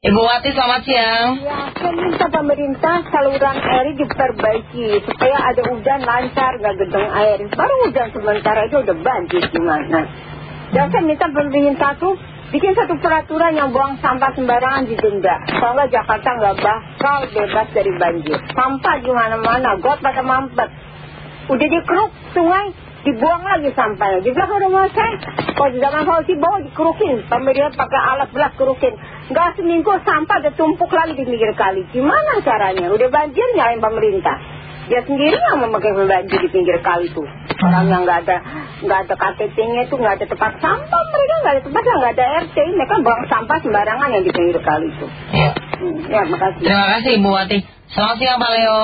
Ibu Wati selamat siang. Ya, saya minta pemerintah saluran air diperbaiki supaya ada hujan lancar, gak gedeng air. Baru hujan sementara itu udah banjir gimana. Dan saya minta pemerintah tuh bikin satu peraturan yang buang sampah sembarangan didenda. Kalau nggak Jakarta nggak bakal bebas dari banjir. Sampah di mana-mana, got pada mampet. Udah dikeruk sungai, dibuang lagi sampahnya. Di belakang rumah saya, kalau di zaman Fauzi bawa dikerukin. Pemerintah pakai alat belas kerukin. Nggak seminggu sampah udah tumpuk lagi di pinggir kali. Gimana caranya? Udah banjir nyalain pemerintah. Dia sendiri yang memakai banjir di pinggir kali tuh. Orang yang nggak ada nggak ada KTP-nya itu nggak ada tempat sampah. Mereka nggak ada tempat, nggak ada RT. Mereka buang sampah sembarangan yang di pinggir kali itu. Ya. Hmm, ya, makasih. Terima kasih Ibu Wati. Selamat siang Pak Leo.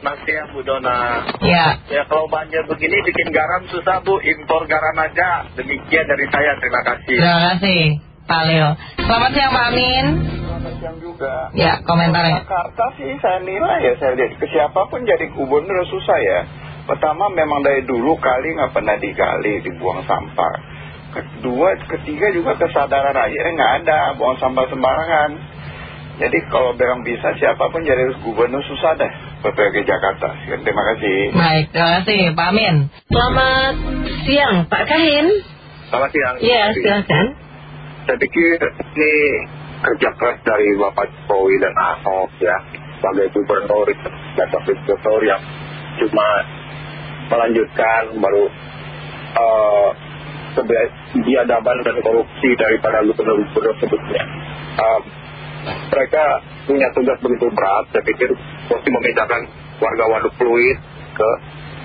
Selamat siang Bu Dona. Ya. Ya kalau banjir begini bikin garam susah Bu, impor garam aja. Demikian dari saya, terima kasih. Terima kasih Pak Leo. Selamat siang Pak Amin. Selamat siang juga. Ya komentarnya. Jakarta sih saya nilai ya saya lihat ke siapa pun jadi gubernur susah ya. Pertama memang dari dulu kali nggak pernah digali dibuang sampah. Kedua, ketiga juga kesadaran rakyatnya nggak ada buang sampah sembarangan. Jadi kalau bilang bisa siapa pun jadi gubernur susah deh PPG Jakarta. Sekian, Terima kasih. Baik, terima kasih Pak Amin. Selamat siang Pak Kahin. Selamat siang. Iya silakan. Saya pikir ini kerja keras dari Bapak Jokowi dan Ahok ya. Sebagai gubernur dan wakil gubernur yang cuma melanjutkan baru eh sebagai biadaban dan korupsi daripada gubernur-gubernur sebelumnya. Eh, mereka punya tugas begitu berat, saya pikir mesti memindahkan warga Waduk Pluit ke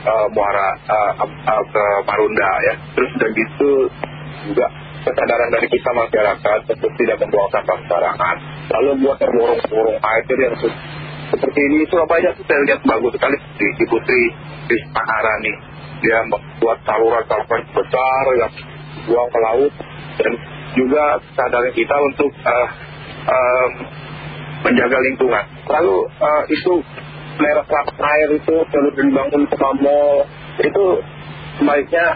eh, Muara, eh, eh, ke Marunda ya. Terus dan gitu juga kesadaran dari kita masyarakat untuk tidak membuang sampah sembarangan. Lalu buat burung-burung air jadi yang se- seperti ini Surabaya tuh saya lihat bagus sekali. Di, di Putri Risma Harani. Dia membuat saluran-saluran besar yang buang ke laut. Dan juga kesadaran kita untuk eh, em, menjaga lingkungan. Lalu eh, itu merek air itu terus dibangun ke mall itu sebaiknya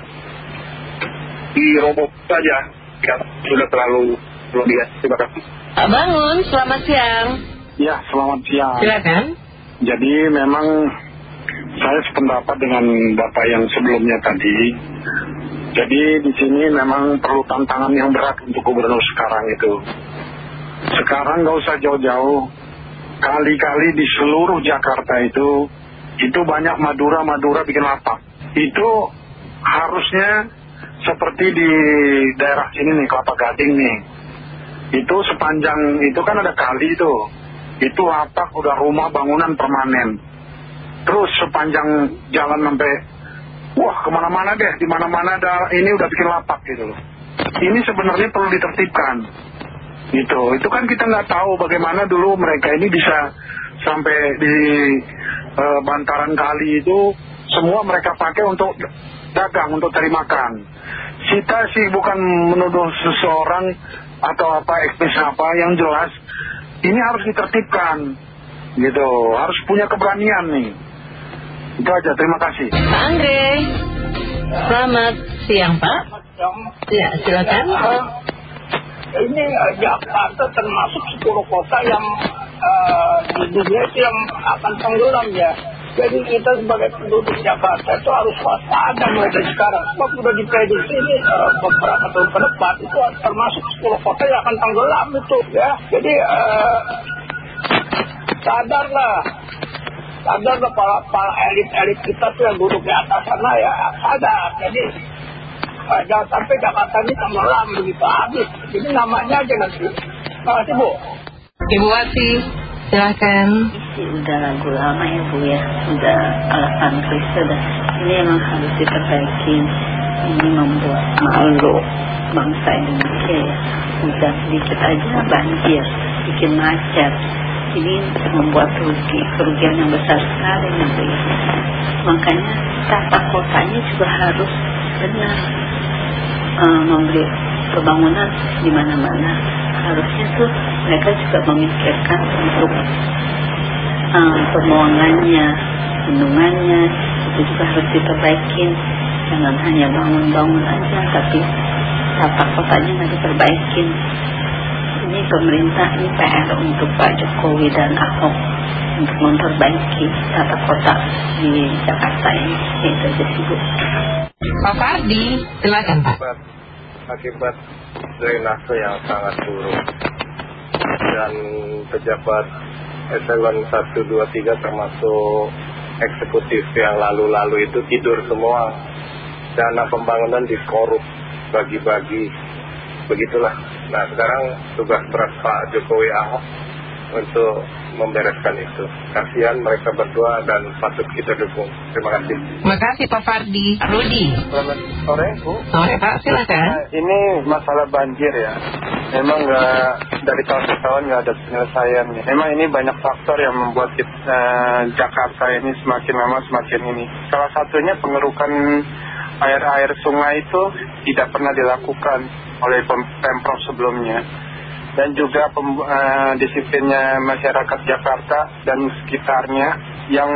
diroboh saja yang sudah terlalu berlebihan. Terima kasih. Pak Bangun, selamat siang. Ya, selamat siang. Silakan. Jadi memang saya sependapat dengan Bapak yang sebelumnya tadi. Jadi di sini memang perlu tantangan yang berat untuk gubernur sekarang itu. Sekarang nggak usah jauh-jauh. Kali-kali di seluruh Jakarta itu, itu banyak Madura-Madura bikin lapak. Itu harusnya seperti di daerah sini nih, Kelapa Gading nih. Itu sepanjang, itu kan ada kali itu. Itu lapak udah rumah bangunan permanen. Terus sepanjang jalan sampai, wah ke mana-mana deh, di mana-mana ada, ini udah bikin lapak gitu loh. Ini sebenarnya perlu ditertibkan. Gitu, itu kan kita nggak tahu bagaimana dulu mereka ini bisa sampai di eh, bantaran kali itu semua mereka pakai untuk dagang, untuk cari makan. Kita sih bukan menuduh seseorang atau apa ekspres apa yang jelas ini harus ditertibkan gitu harus punya keberanian nih itu aja terima kasih Pak Andre. Selamat siang Pak. Ya silakan. ini eh, Jakarta termasuk 10 kota yang eh, di dunia itu yang akan tenggelam ya. Jadi kita sebagai penduduk Jakarta itu harus waspada mulai sekarang. Sebab sudah diprediksi ini eh, beberapa tahun ke depan itu termasuk 10 kota yang akan tenggelam itu ya. Jadi eh, sadarlah. Sadarlah para, para elit-elit kita tuh yang duduk di atas sana ya sadar. Jadi Eh, jangan sampai Jakarta ini tenggelam begitu habis. Jadi namanya aja nanti. Terima kasih Bu. Ibu Wati, silakan. udah lagu lama ya Bu ya. Udah ala pantris sudah ini emang harus diperbaiki. Ini membuat malu bangsa Indonesia ya. Udah sedikit aja banjir bikin macet. Ini membuat rugi kerugian yang besar sekali nih Bu ya. Makanya tata kotanya juga harus benar eh, memberi pembangunan di mana-mana. Harusnya tuh mereka juga memikirkan untuk uh, pembuangannya, bendungannya itu juga harus diperbaikin. Jangan hanya bangun-bangun aja, tapi tata kotanya nggak diperbaikin. ini pemerintah ini PR untuk Pak Jokowi dan Ahok untuk memperbaiki tata kota di Jakarta ini itu aja sih Bu Pak Fardi silakan Pak akibat drainase yang sangat buruk dan pejabat eselon 1, 2, 3 termasuk eksekutif yang lalu-lalu itu tidur semua. Dana pembangunan dikorup bagi-bagi. Begitulah. Nah sekarang tugas berat Pak Jokowi Ahok untuk membereskan itu kasihan mereka berdua dan patut kita dukung terima kasih Terima kasih Pak Fardi Rudi Selamat sore Bu Sore Pak silakan Nah, ini masalah banjir ya. Memang nggak dari tahun ke tahun nggak ada penyelesaiannya. Memang ini banyak faktor yang membuat kita, eh, Jakarta ini semakin lama semakin ini. Salah satunya pengerukan air-air sungai itu tidak pernah dilakukan oleh pem- pemprov sebelumnya. Dan juga pem- eh, disiplinnya masyarakat Jakarta dan sekitarnya yang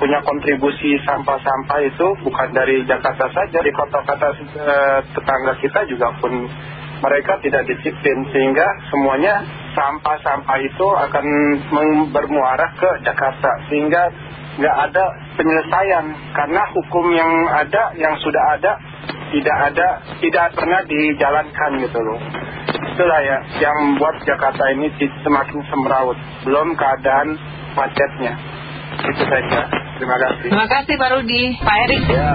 punya kontribusi sampah-sampah itu bukan dari Jakarta saja, di kota-kota eh, tetangga kita juga pun mereka tidak disiplin sehingga semuanya sampah-sampah itu akan bermuara ke Jakarta sehingga nggak ada penyelesaian karena hukum yang ada yang sudah ada tidak ada tidak pernah dijalankan gitu loh itulah ya yang membuat Jakarta ini semakin semrawut belum keadaan macetnya itu saja terima kasih Terima kasih Pak Rudi Pak Erik Ya,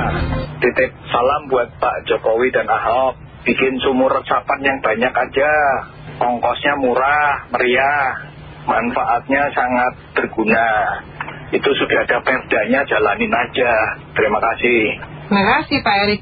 titip salam buat Pak Jokowi dan Ahok. Bikin sumur resapan yang banyak aja. Ongkosnya murah, meriah. Manfaatnya sangat berguna. Itu sudah ada perdanya, jalanin aja. Terima kasih. Terima kasih Pak Erik